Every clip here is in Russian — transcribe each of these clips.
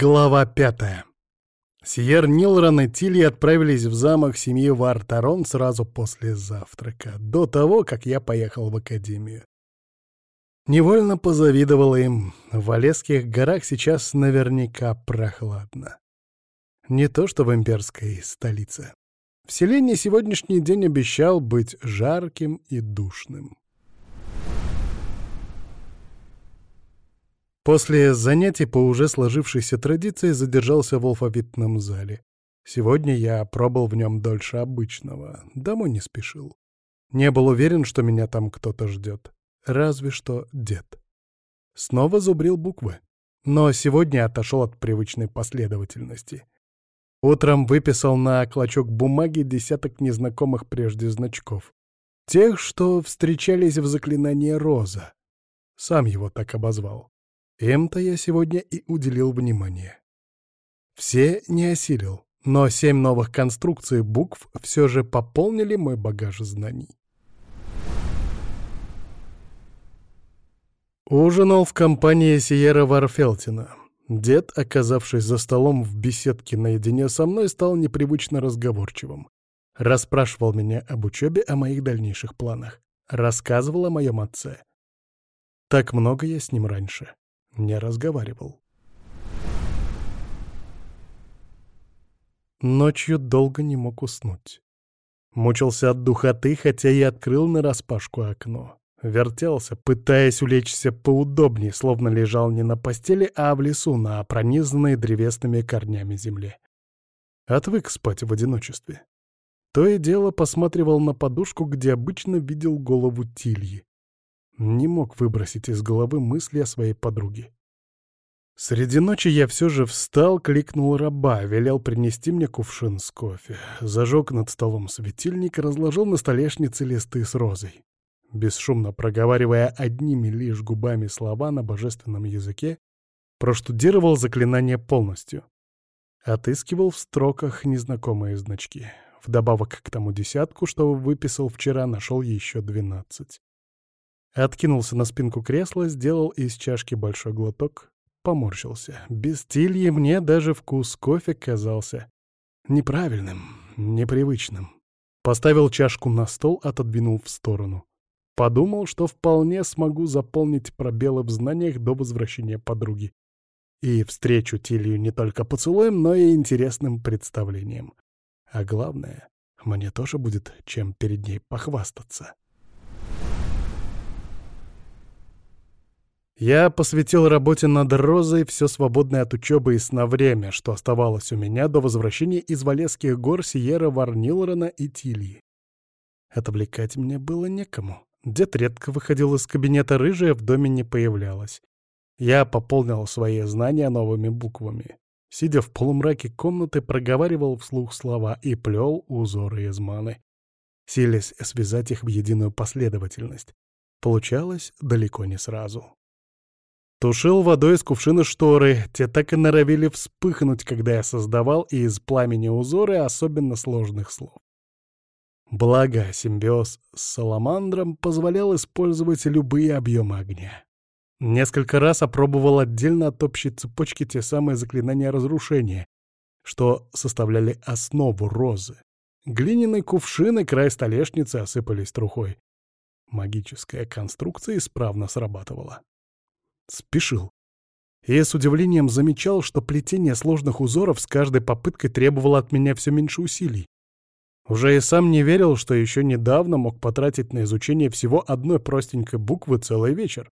Глава пятая. Сиер Нилрон и Тилли отправились в замок семьи Вартарон сразу после завтрака, до того, как я поехал в академию. Невольно позавидовал им. В Олесских горах сейчас наверняка прохладно. Не то что в имперской столице. В селении сегодняшний день обещал быть жарким и душным. После занятий по уже сложившейся традиции задержался в алфавитном зале. Сегодня я пробыл в нем дольше обычного, домой не спешил. Не был уверен, что меня там кто-то ждет. Разве что дед. Снова зубрил буквы. Но сегодня отошел от привычной последовательности. Утром выписал на клочок бумаги десяток незнакомых прежде значков. Тех, что встречались в заклинании «Роза». Сам его так обозвал. Им-то я сегодня и уделил внимание. Все не осилил, но семь новых конструкций букв все же пополнили мой багаж знаний. Ужинал в компании Сиера Варфелтина. Дед, оказавшись за столом в беседке наедине со мной, стал непривычно разговорчивым. Расспрашивал меня об учебе, о моих дальнейших планах. Рассказывал о моем отце. Так много я с ним раньше не разговаривал. Ночью долго не мог уснуть. Мучился от духоты, хотя и открыл нараспашку окно. Вертелся, пытаясь улечься поудобнее, словно лежал не на постели, а в лесу на пронизанной древесными корнями земле. Отвык спать в одиночестве. То и дело посматривал на подушку, где обычно видел голову Тильи. Не мог выбросить из головы мысли о своей подруге. Среди ночи я все же встал, кликнул раба, велел принести мне кувшин с кофе. Зажег над столом светильник и разложил на столешнице листы с розой. Бесшумно проговаривая одними лишь губами слова на божественном языке, проштудировал заклинание полностью. Отыскивал в строках незнакомые значки. Вдобавок к тому десятку, что выписал вчера, нашел еще двенадцать. Откинулся на спинку кресла, сделал из чашки большой глоток, поморщился. Без тильи мне даже вкус кофе казался неправильным, непривычным. Поставил чашку на стол, отодвинул в сторону. Подумал, что вполне смогу заполнить пробелы в знаниях до возвращения подруги. И встречу Тилью не только поцелуем, но и интересным представлением. А главное, мне тоже будет чем перед ней похвастаться. Я посвятил работе над Розой все свободное от учебы и сна время, что оставалось у меня до возвращения из Валесских гор Сиера Варнилрона и Тильи. Отвлекать мне было некому. Дед редко выходил из кабинета рыжая, в доме не появлялась. Я пополнил свои знания новыми буквами. Сидя в полумраке комнаты, проговаривал вслух слова и плел узоры из маны, силясь связать их в единую последовательность. Получалось далеко не сразу. Тушил водой из кувшина шторы, те так и норовили вспыхнуть, когда я создавал из пламени узоры особенно сложных слов. Благо, симбиоз с саламандром позволял использовать любые объемы огня. Несколько раз опробовал отдельно от общей цепочки те самые заклинания разрушения, что составляли основу розы. Глиняный кувшин и край столешницы осыпались трухой. Магическая конструкция исправно срабатывала. Спешил. И с удивлением замечал, что плетение сложных узоров с каждой попыткой требовало от меня все меньше усилий. Уже и сам не верил, что еще недавно мог потратить на изучение всего одной простенькой буквы целый вечер.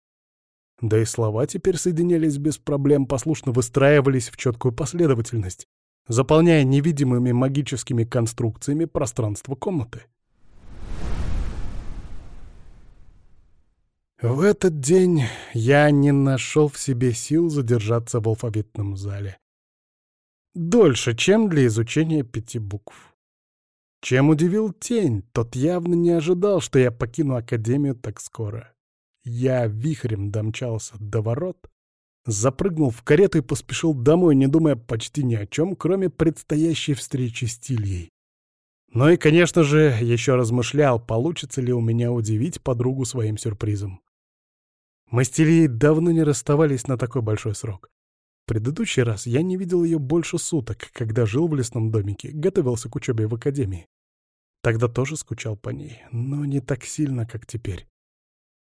Да и слова теперь соединялись без проблем, послушно выстраивались в четкую последовательность, заполняя невидимыми магическими конструкциями пространство комнаты. В этот день я не нашел в себе сил задержаться в алфавитном зале. Дольше, чем для изучения пяти букв. Чем удивил тень, тот явно не ожидал, что я покину Академию так скоро. Я вихрем домчался до ворот, запрыгнул в карету и поспешил домой, не думая почти ни о чем, кроме предстоящей встречи с Тильей. Ну и, конечно же, еще размышлял, получится ли у меня удивить подругу своим сюрпризом. Мы с Тильей давно не расставались на такой большой срок. предыдущий раз я не видел ее больше суток, когда жил в лесном домике, готовился к учебе в академии. Тогда тоже скучал по ней, но не так сильно, как теперь.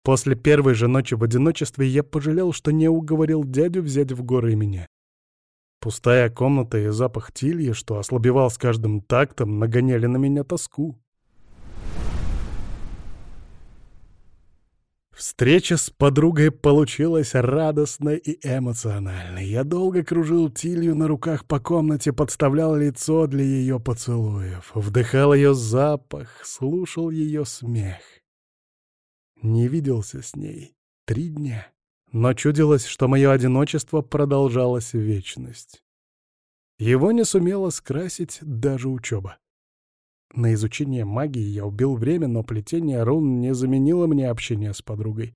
После первой же ночи в одиночестве я пожалел, что не уговорил дядю взять в горы меня. Пустая комната и запах тильи, что ослабевал с каждым тактом, нагоняли на меня тоску. Встреча с подругой получилась радостной и эмоциональной. Я долго кружил Тилью на руках по комнате, подставлял лицо для ее поцелуев, вдыхал ее запах, слушал ее смех. Не виделся с ней три дня, но чудилось, что мое одиночество продолжалось вечность. Его не сумела скрасить даже учеба. На изучение магии я убил время, но плетение рун не заменило мне общение с подругой.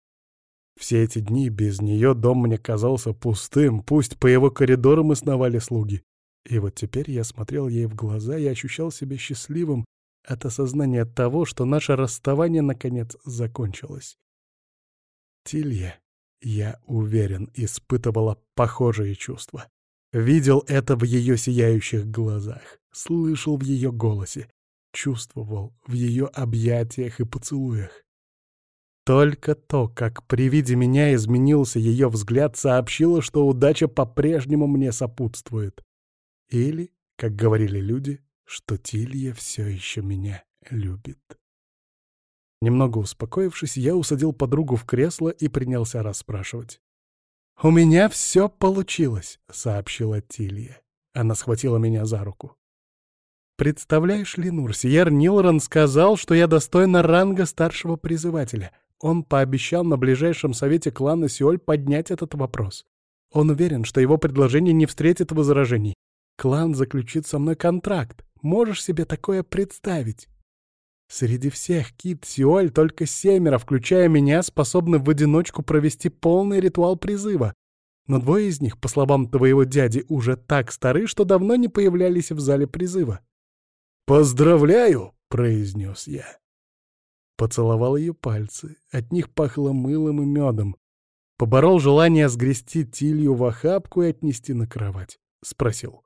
Все эти дни без нее дом мне казался пустым, пусть по его коридорам и сновали слуги. И вот теперь я смотрел ей в глаза и ощущал себя счастливым от осознания того, что наше расставание наконец закончилось. Тилья, я уверен, испытывала похожие чувства. Видел это в ее сияющих глазах, слышал в ее голосе, чувствовал в ее объятиях и поцелуях. Только то, как при виде меня изменился ее взгляд, сообщило, что удача по-прежнему мне сопутствует. Или, как говорили люди, что Тилья все еще меня любит. Немного успокоившись, я усадил подругу в кресло и принялся расспрашивать. «У меня все получилось», — сообщила Тилья. Она схватила меня за руку. Представляешь ли, Нурсиер Нилрон сказал, что я достойна ранга старшего призывателя. Он пообещал на ближайшем совете клана Сиоль поднять этот вопрос. Он уверен, что его предложение не встретит возражений. Клан заключит со мной контракт. Можешь себе такое представить? Среди всех кит Сиоль только семеро, включая меня, способны в одиночку провести полный ритуал призыва. Но двое из них, по словам твоего дяди, уже так стары, что давно не появлялись в зале призыва. «Поздравляю!» — произнес я. Поцеловал ее пальцы, от них пахло мылом и медом. Поборол желание сгрести Тилью в охапку и отнести на кровать. Спросил.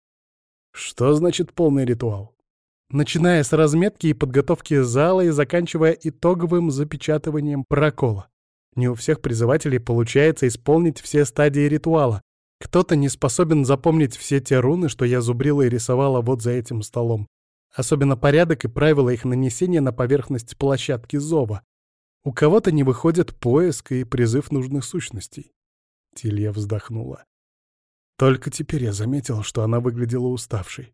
«Что значит полный ритуал?» Начиная с разметки и подготовки зала и заканчивая итоговым запечатыванием прокола. Не у всех призывателей получается исполнить все стадии ритуала. Кто-то не способен запомнить все те руны, что я зубрила и рисовала вот за этим столом. Особенно порядок и правила их нанесения на поверхность площадки зова. У кого-то не выходит поиск и призыв нужных сущностей. Тилья вздохнула. Только теперь я заметил, что она выглядела уставшей.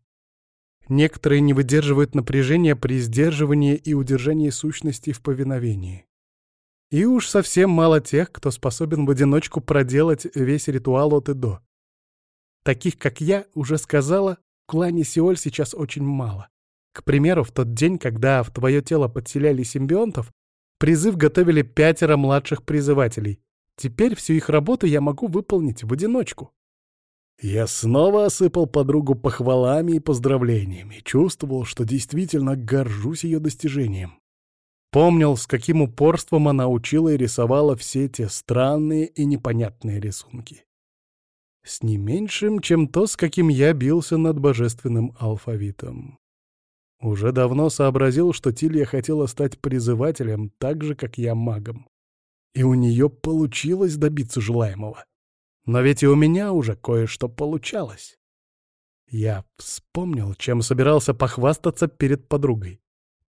Некоторые не выдерживают напряжения при сдерживании и удержании сущностей в повиновении. И уж совсем мало тех, кто способен в одиночку проделать весь ритуал от и до. Таких, как я, уже сказала, в клане Сиоль сейчас очень мало. К примеру, в тот день, когда в твое тело подселяли симбионтов, призыв готовили пятеро младших призывателей. Теперь всю их работу я могу выполнить в одиночку. Я снова осыпал подругу похвалами и поздравлениями, чувствовал, что действительно горжусь ее достижением. Помнил, с каким упорством она учила и рисовала все те странные и непонятные рисунки. С не меньшим, чем то, с каким я бился над божественным алфавитом. Уже давно сообразил, что Тилья хотела стать призывателем так же, как я магом. И у нее получилось добиться желаемого. Но ведь и у меня уже кое-что получалось. Я вспомнил, чем собирался похвастаться перед подругой.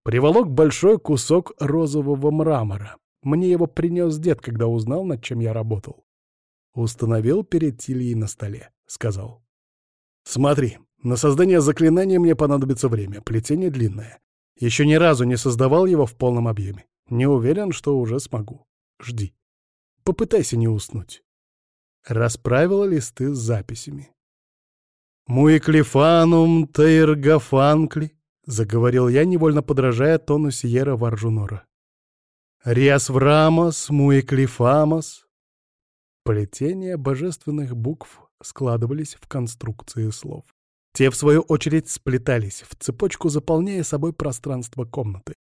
Приволок большой кусок розового мрамора. Мне его принес дед, когда узнал, над чем я работал. Установил перед Тильей на столе. Сказал. «Смотри, на создание заклинания мне понадобится время, плетение длинное. Еще ни разу не создавал его в полном объеме. Не уверен, что уже смогу. Жди. Попытайся не уснуть. Расправила листы с записями. «Муиклифанум тейргафанкли», — заговорил я, невольно подражая тону Сиера Варжунора. «Риас врамос, муиклифамос». Плетения божественных букв складывались в конструкции слов. Те, в свою очередь, сплетались в цепочку, заполняя собой пространство комнаты.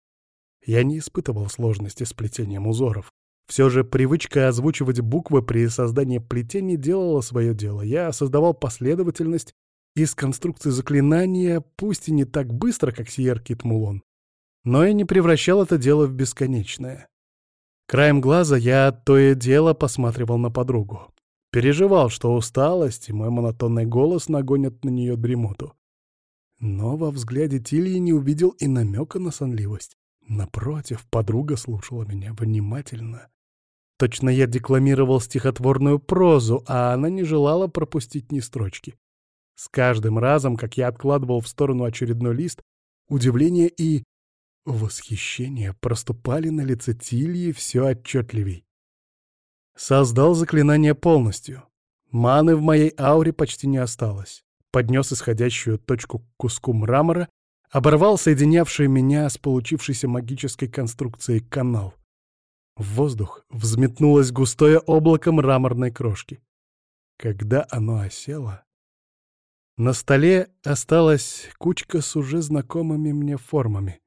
Я не испытывал сложности с плетением узоров. Все же привычка озвучивать буквы при создании плетений делала свое дело. Я создавал последовательность из конструкции заклинания, пусть и не так быстро, как Сиер Китмулон, но и не превращал это дело в бесконечное. Краем глаза я то и дело посматривал на подругу. Переживал, что усталость и мой монотонный голос нагонят на нее дремоту. Но во взгляде Тильи не увидел и намека на сонливость. Напротив, подруга слушала меня внимательно. Точно я декламировал стихотворную прозу, а она не желала пропустить ни строчки. С каждым разом, как я откладывал в сторону очередной лист, удивление и восхищение проступали на лице Тильи все отчетливей. Создал заклинание полностью. Маны в моей ауре почти не осталось. Поднес исходящую точку к куску мрамора, оборвал соединявший меня с получившейся магической конструкцией канал. В воздух взметнулось густое облако мраморной крошки. Когда оно осело, на столе осталась кучка с уже знакомыми мне формами.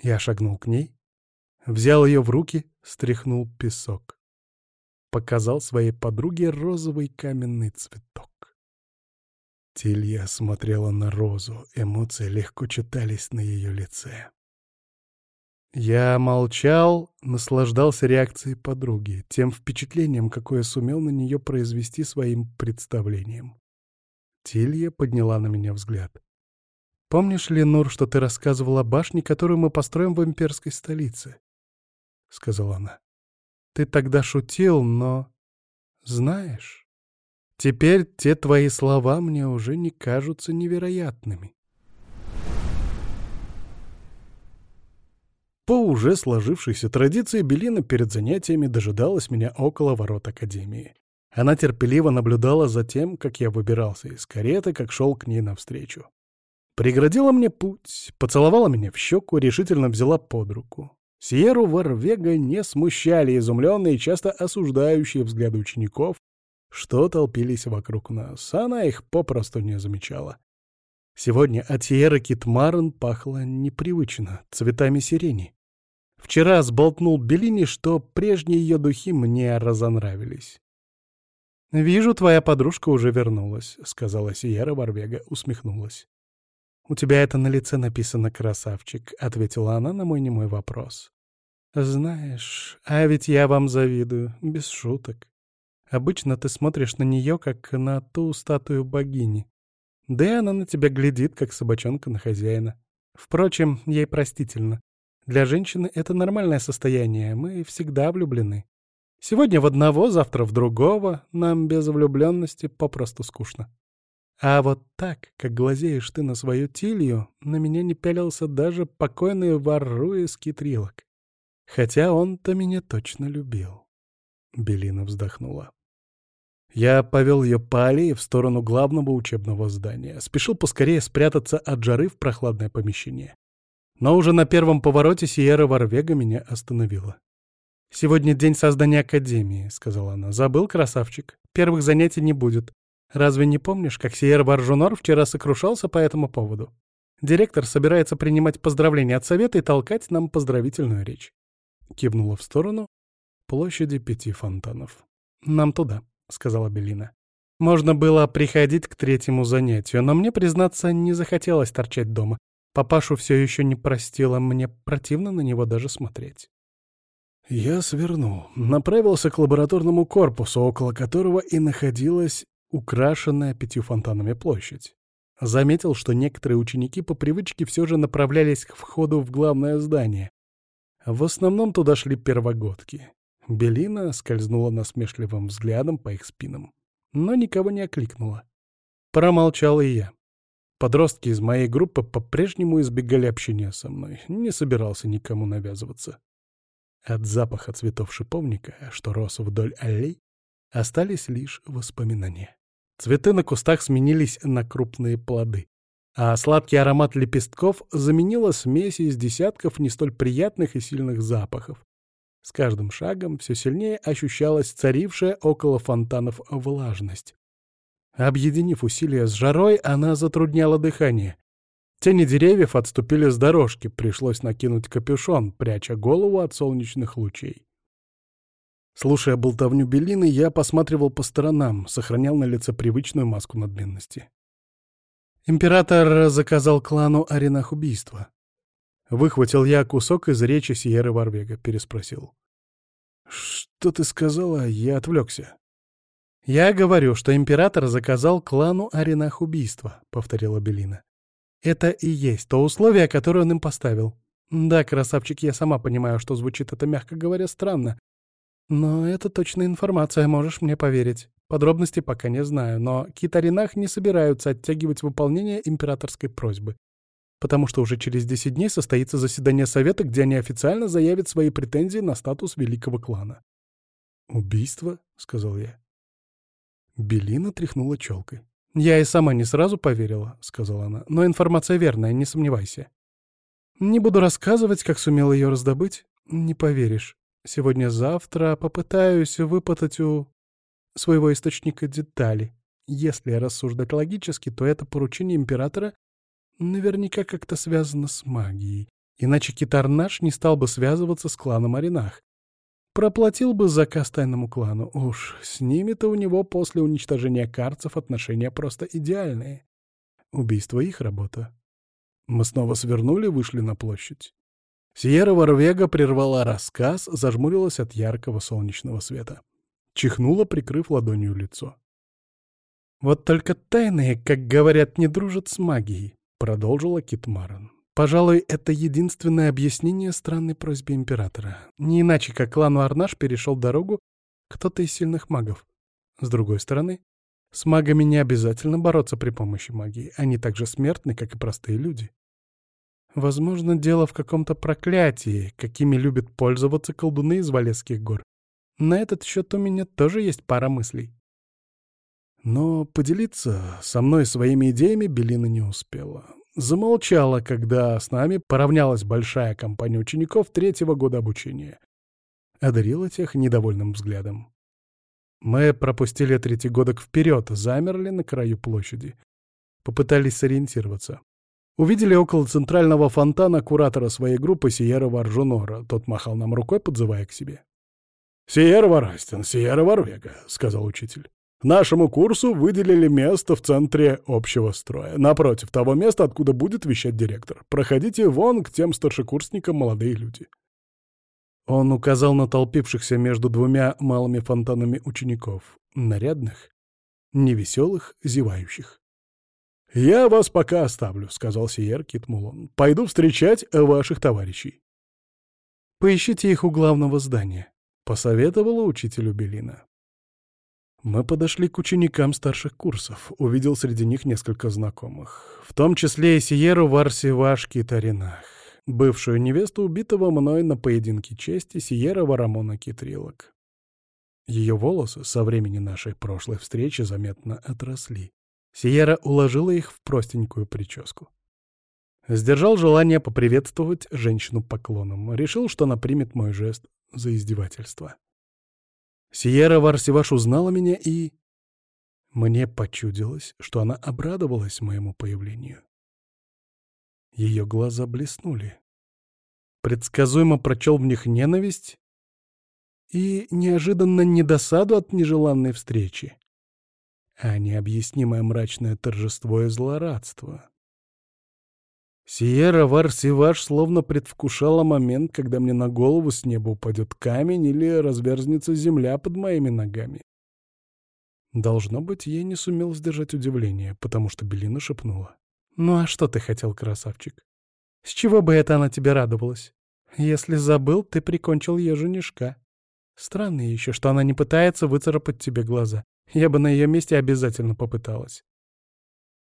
Я шагнул к ней, взял ее в руки, стряхнул песок. Показал своей подруге розовый каменный цветок. Тилья смотрела на розу, эмоции легко читались на ее лице. Я молчал, наслаждался реакцией подруги, тем впечатлением, какое сумел на нее произвести своим представлением. Тилья подняла на меня взгляд. «Помнишь, Ленур, что ты рассказывал о башне, которую мы построим в имперской столице?» — сказала она. «Ты тогда шутил, но... Знаешь, теперь те твои слова мне уже не кажутся невероятными». По уже сложившейся традиции Белина перед занятиями дожидалась меня около ворот Академии. Она терпеливо наблюдала за тем, как я выбирался из кареты, как шел к ней навстречу. Преградила мне путь, поцеловала меня в щеку, решительно взяла под руку. Сьеру Варвега не смущали изумленные часто осуждающие взгляды учеников, что толпились вокруг нас. Она их попросту не замечала. Сегодня от Сьеры Китмарен пахло непривычно, цветами сирени. Вчера сболтнул Белини, что прежние ее духи мне разонравились. «Вижу, твоя подружка уже вернулась», — сказала Сиера Варвега, усмехнулась. «У тебя это на лице написано, красавчик», — ответила она на мой немой вопрос. «Знаешь, а ведь я вам завидую, без шуток. Обычно ты смотришь на нее, как на ту статую богини. Да и она на тебя глядит, как собачонка на хозяина. Впрочем, ей простительно. Для женщины это нормальное состояние, мы всегда влюблены. Сегодня в одного, завтра в другого. Нам без влюбленности попросту скучно. А вот так, как глазеешь ты на свою тилью, на меня не пялился даже покойный вору из китрилок. Хотя он-то меня точно любил. Белина вздохнула. Я повел ее по аллее в сторону главного учебного здания. Спешил поскорее спрятаться от жары в прохладное помещение. Но уже на первом повороте Сиера Варвега меня остановила. «Сегодня день создания Академии», — сказала она. «Забыл, красавчик? Первых занятий не будет. Разве не помнишь, как Сиер Баржунор вчера сокрушался по этому поводу? Директор собирается принимать поздравления от совета и толкать нам поздравительную речь». Кивнула в сторону площади пяти фонтанов. «Нам туда», — сказала Белина. Можно было приходить к третьему занятию, но мне, признаться, не захотелось торчать дома. Папашу все еще не простила, мне противно на него даже смотреть. Я свернул, направился к лабораторному корпусу, около которого и находилась украшенная пятью фонтанами площадь. Заметил, что некоторые ученики по привычке все же направлялись к входу в главное здание. В основном туда шли первогодки. Белина скользнула насмешливым взглядом по их спинам, но никого не окликнула. Промолчал и я. Подростки из моей группы по-прежнему избегали общения со мной, не собирался никому навязываться. От запаха цветов шиповника, что рос вдоль аллей, остались лишь воспоминания. Цветы на кустах сменились на крупные плоды, а сладкий аромат лепестков заменила смесь из десятков не столь приятных и сильных запахов. С каждым шагом все сильнее ощущалась царившая около фонтанов влажность. Объединив усилия с жарой, она затрудняла дыхание, Тени деревьев отступили с дорожки, пришлось накинуть капюшон, пряча голову от солнечных лучей. Слушая болтовню Белины, я посматривал по сторонам, сохранял на лице привычную маску надменности. Император заказал клану Аренах убийство. Выхватил я кусок из речи Сиеры Варвега, переспросил. «Что ты сказала? Я отвлекся». «Я говорю, что император заказал клану Аренах убийство», — повторила Белина. «Это и есть то условие, которое он им поставил. Да, красавчик, я сама понимаю, что звучит это, мягко говоря, странно. Но это точная информация, можешь мне поверить. Подробности пока не знаю, но китаринах не собираются оттягивать выполнение императорской просьбы потому что уже через 10 дней состоится заседание Совета, где они официально заявят свои претензии на статус великого клана. «Убийство?» — сказал я. Белина тряхнула челкой. «Я и сама не сразу поверила», — сказала она, — «но информация верная, не сомневайся. Не буду рассказывать, как сумела ее раздобыть. Не поверишь. Сегодня-завтра попытаюсь выпытать у своего источника детали. Если рассуждать логически, то это поручение императора Наверняка как-то связано с магией. Иначе Китарнаш не стал бы связываться с кланом Аринах. Проплатил бы заказ тайному клану. Уж с ними-то у него после уничтожения карцев отношения просто идеальные. Убийство — их работа. Мы снова свернули, вышли на площадь. Сиера Варвега прервала рассказ, зажмурилась от яркого солнечного света. Чихнула, прикрыв ладонью лицо. Вот только тайные, как говорят, не дружат с магией продолжила Китмаран. Пожалуй, это единственное объяснение странной просьбе императора. Не иначе, как клану Арнаш перешел дорогу кто-то из сильных магов. С другой стороны, с магами не обязательно бороться при помощи магии. Они так же смертны, как и простые люди. Возможно, дело в каком-то проклятии, какими любят пользоваться колдуны из Валесских гор. На этот счет у меня тоже есть пара мыслей. Но поделиться со мной своими идеями Белина не успела. Замолчала, когда с нами поравнялась большая компания учеников третьего года обучения. Одарила тех недовольным взглядом. Мы пропустили третий годок вперед, замерли на краю площади. Попытались сориентироваться. Увидели около центрального фонтана куратора своей группы Сиера Варжунора. Тот махал нам рукой, подзывая к себе. «Сиера Варастин, Сиера Варвега», — сказал учитель. Нашему курсу выделили место в центре общего строя, напротив того места, откуда будет вещать директор. Проходите вон к тем старшекурсникам, молодые люди. Он указал на толпившихся между двумя малыми фонтанами учеников, нарядных, невеселых, зевающих. «Я вас пока оставлю», — сказал Сиер Китмулон. «Пойду встречать ваших товарищей». «Поищите их у главного здания», — посоветовала учителю Белина. Мы подошли к ученикам старших курсов, увидел среди них несколько знакомых, в том числе и Сиеру Варсивашки Таринах, бывшую невесту убитого мной на поединке чести Сиера Варамона Китрилок. Ее волосы со времени нашей прошлой встречи заметно отросли. Сиера уложила их в простенькую прическу. Сдержал желание поприветствовать женщину поклоном. Решил, что она примет мой жест за издевательство. Сиера Варсиваш узнала меня и... Мне почудилось, что она обрадовалась моему появлению. Ее глаза блеснули. Предсказуемо прочел в них ненависть и неожиданно недосаду от нежеланной встречи, а необъяснимое мрачное торжество и злорадство. Сиера Варсиваш словно предвкушала момент, когда мне на голову с неба упадет камень или разверзнется земля под моими ногами. Должно быть, я не сумел сдержать удивление, потому что Белина шепнула. «Ну а что ты хотел, красавчик? С чего бы это она тебе радовалась? Если забыл, ты прикончил ее женишка. Странно еще, что она не пытается выцарапать тебе глаза. Я бы на ее месте обязательно попыталась.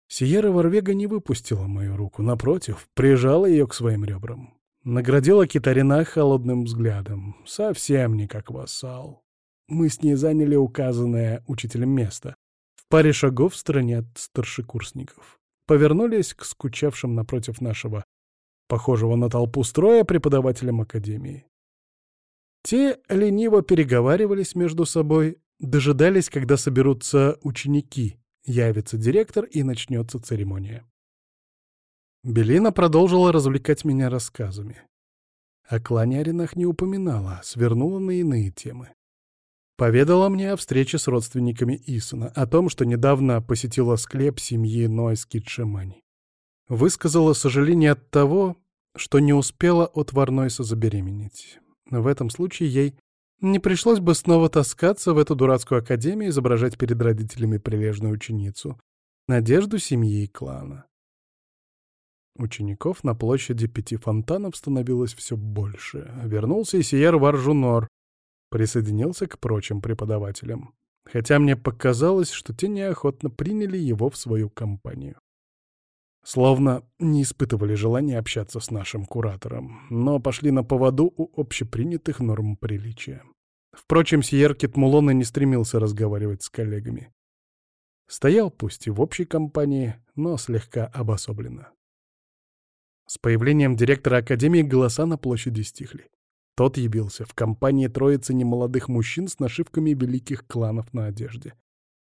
Сиера Варвега не выпустила мою руку, напротив, прижала ее к своим ребрам. Наградила Китарина холодным взглядом, совсем не как вассал. Мы с ней заняли указанное учителем место, в паре шагов в стороне от старшекурсников. Повернулись к скучавшим напротив нашего, похожего на толпу строя, преподавателям академии. Те лениво переговаривались между собой, дожидались, когда соберутся ученики — Явится директор, и начнется церемония. Белина продолжила развлекать меня рассказами. О кланяринах не упоминала, свернула на иные темы. Поведала мне о встрече с родственниками Исона, о том, что недавно посетила склеп семьи Нойс Китшемани. Высказала сожаление от того, что не успела от Варнойса забеременеть. В этом случае ей не пришлось бы снова таскаться в эту дурацкую академию и изображать перед родителями прилежную ученицу, надежду семьи и клана. Учеников на площади пяти фонтанов становилось все больше. Вернулся и Сиер Варжунор, присоединился к прочим преподавателям. Хотя мне показалось, что те неохотно приняли его в свою компанию. Словно не испытывали желания общаться с нашим куратором, но пошли на поводу у общепринятых норм приличия. Впрочем, Сиер Китмулона не стремился разговаривать с коллегами. Стоял пусть и в общей компании, но слегка обособленно. С появлением директора Академии голоса на площади стихли. Тот явился в компании троицы немолодых мужчин с нашивками великих кланов на одежде.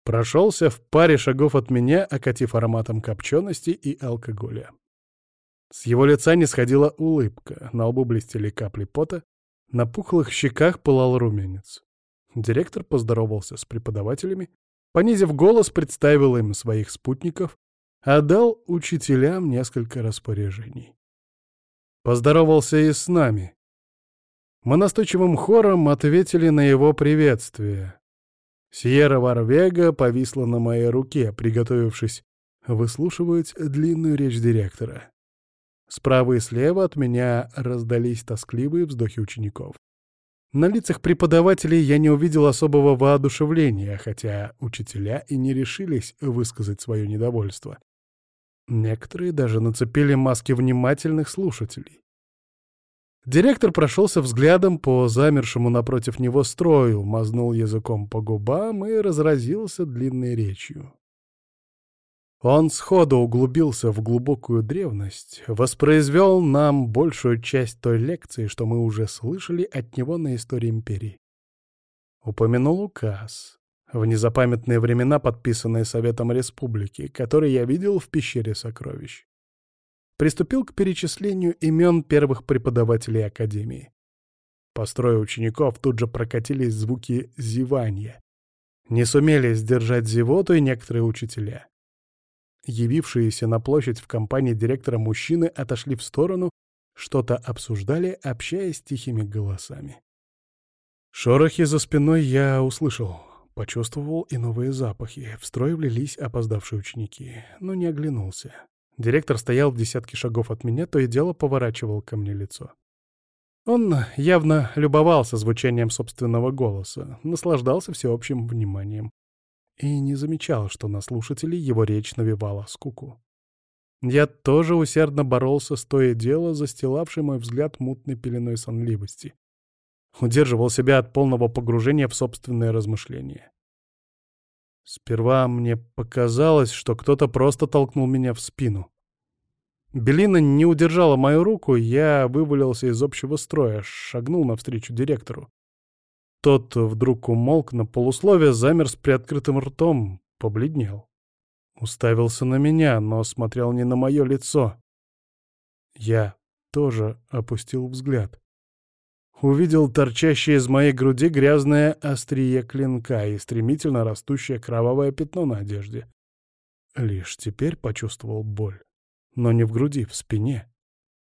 Прошелся в паре шагов от меня, окатив ароматом копчености и алкоголя. С его лица не сходила улыбка, на лбу блестели капли пота, на пухлых щеках пылал румянец. Директор поздоровался с преподавателями, понизив голос, представил им своих спутников, отдал учителям несколько распоряжений. Поздоровался и с нами. Мы настойчивым хором ответили на его приветствие. Сьерра Варвега повисла на моей руке, приготовившись выслушивать длинную речь директора. Справа и слева от меня раздались тоскливые вздохи учеников. На лицах преподавателей я не увидел особого воодушевления, хотя учителя и не решились высказать свое недовольство. Некоторые даже нацепили маски внимательных слушателей. Директор прошелся взглядом по замершему напротив него строю, мазнул языком по губам и разразился длинной речью. Он сходу углубился в глубокую древность, воспроизвел нам большую часть той лекции, что мы уже слышали от него на истории империи. Упомянул указ, в незапамятные времена подписанный Советом Республики, который я видел в пещере сокровищ приступил к перечислению имен первых преподавателей Академии. По строю учеников тут же прокатились звуки зевания. Не сумели сдержать зевоту и некоторые учителя. Явившиеся на площадь в компании директора мужчины отошли в сторону, что-то обсуждали, общаясь тихими голосами. Шорохи за спиной я услышал, почувствовал и новые запахи. В строй влились опоздавшие ученики, но не оглянулся. Директор стоял в десятке шагов от меня, то и дело поворачивал ко мне лицо. Он явно любовался звучанием собственного голоса, наслаждался всеобщим вниманием и не замечал, что на слушателей его речь навевала скуку. Я тоже усердно боролся с то и дело, застилавший мой взгляд мутной пеленой сонливости. Удерживал себя от полного погружения в собственные размышления. Сперва мне показалось, что кто-то просто толкнул меня в спину. Белина не удержала мою руку, я вывалился из общего строя, шагнул навстречу директору. Тот вдруг умолк на полусловие, замер с приоткрытым ртом, побледнел. Уставился на меня, но смотрел не на мое лицо. Я тоже опустил взгляд увидел торчащее из моей груди грязное острие клинка и стремительно растущее кровавое пятно на одежде. Лишь теперь почувствовал боль. Но не в груди, в спине.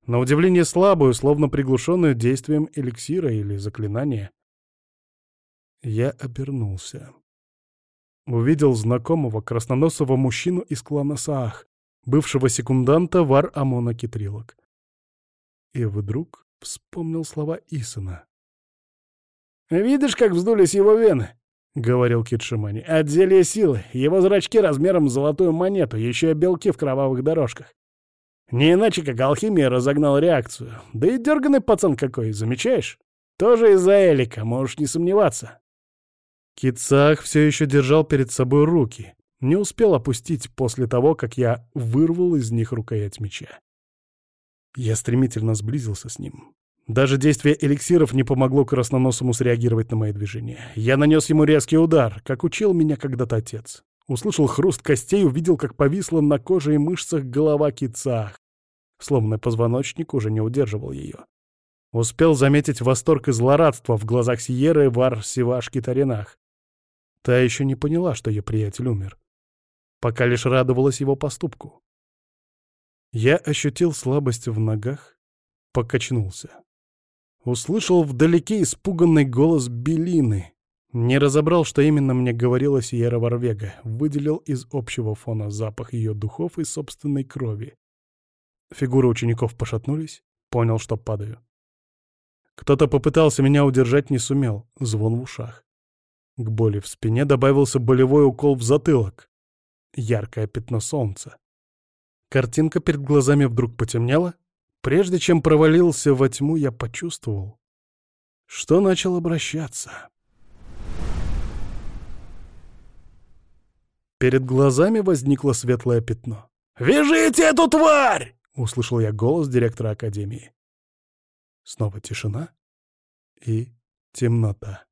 На удивление слабую, словно приглушенную действием эликсира или заклинания. Я обернулся. Увидел знакомого красноносого мужчину из клана Саах, бывшего секунданта Вар Амона Китрилок. И вдруг Вспомнил слова Исона. «Видишь, как вздулись его вены?» — говорил Кит Шимани. «От зелья силы. Его зрачки размером с золотую монету, еще и белки в кровавых дорожках. Не иначе, как алхимия разогнал реакцию. Да и дерганый пацан какой, замечаешь? Тоже из-за Элика, можешь не сомневаться». Кицах все еще держал перед собой руки. Не успел опустить после того, как я вырвал из них рукоять меча. Я стремительно сблизился с ним. Даже действие эликсиров не помогло красноносому среагировать на мои движения. Я нанес ему резкий удар, как учил меня когда-то отец. Услышал хруст костей, увидел, как повисла на коже и мышцах голова кицах. Сломанный позвоночник уже не удерживал ее. Успел заметить восторг и злорадство в глазах Сиеры в Арсивашке-Таринах. Та еще не поняла, что ее приятель умер. Пока лишь радовалась его поступку. Я ощутил слабость в ногах, покачнулся. Услышал вдалеке испуганный голос Белины. Не разобрал, что именно мне говорила Сиера Варвега, выделил из общего фона запах ее духов и собственной крови. Фигуры учеников пошатнулись, понял, что падаю. Кто-то попытался меня удержать, не сумел, звон в ушах. К боли в спине добавился болевой укол в затылок. Яркое пятно солнца. Картинка перед глазами вдруг потемнела. Прежде чем провалился во тьму, я почувствовал, что начал обращаться. Перед глазами возникло светлое пятно. «Вяжите эту тварь!» — услышал я голос директора академии. Снова тишина и темнота.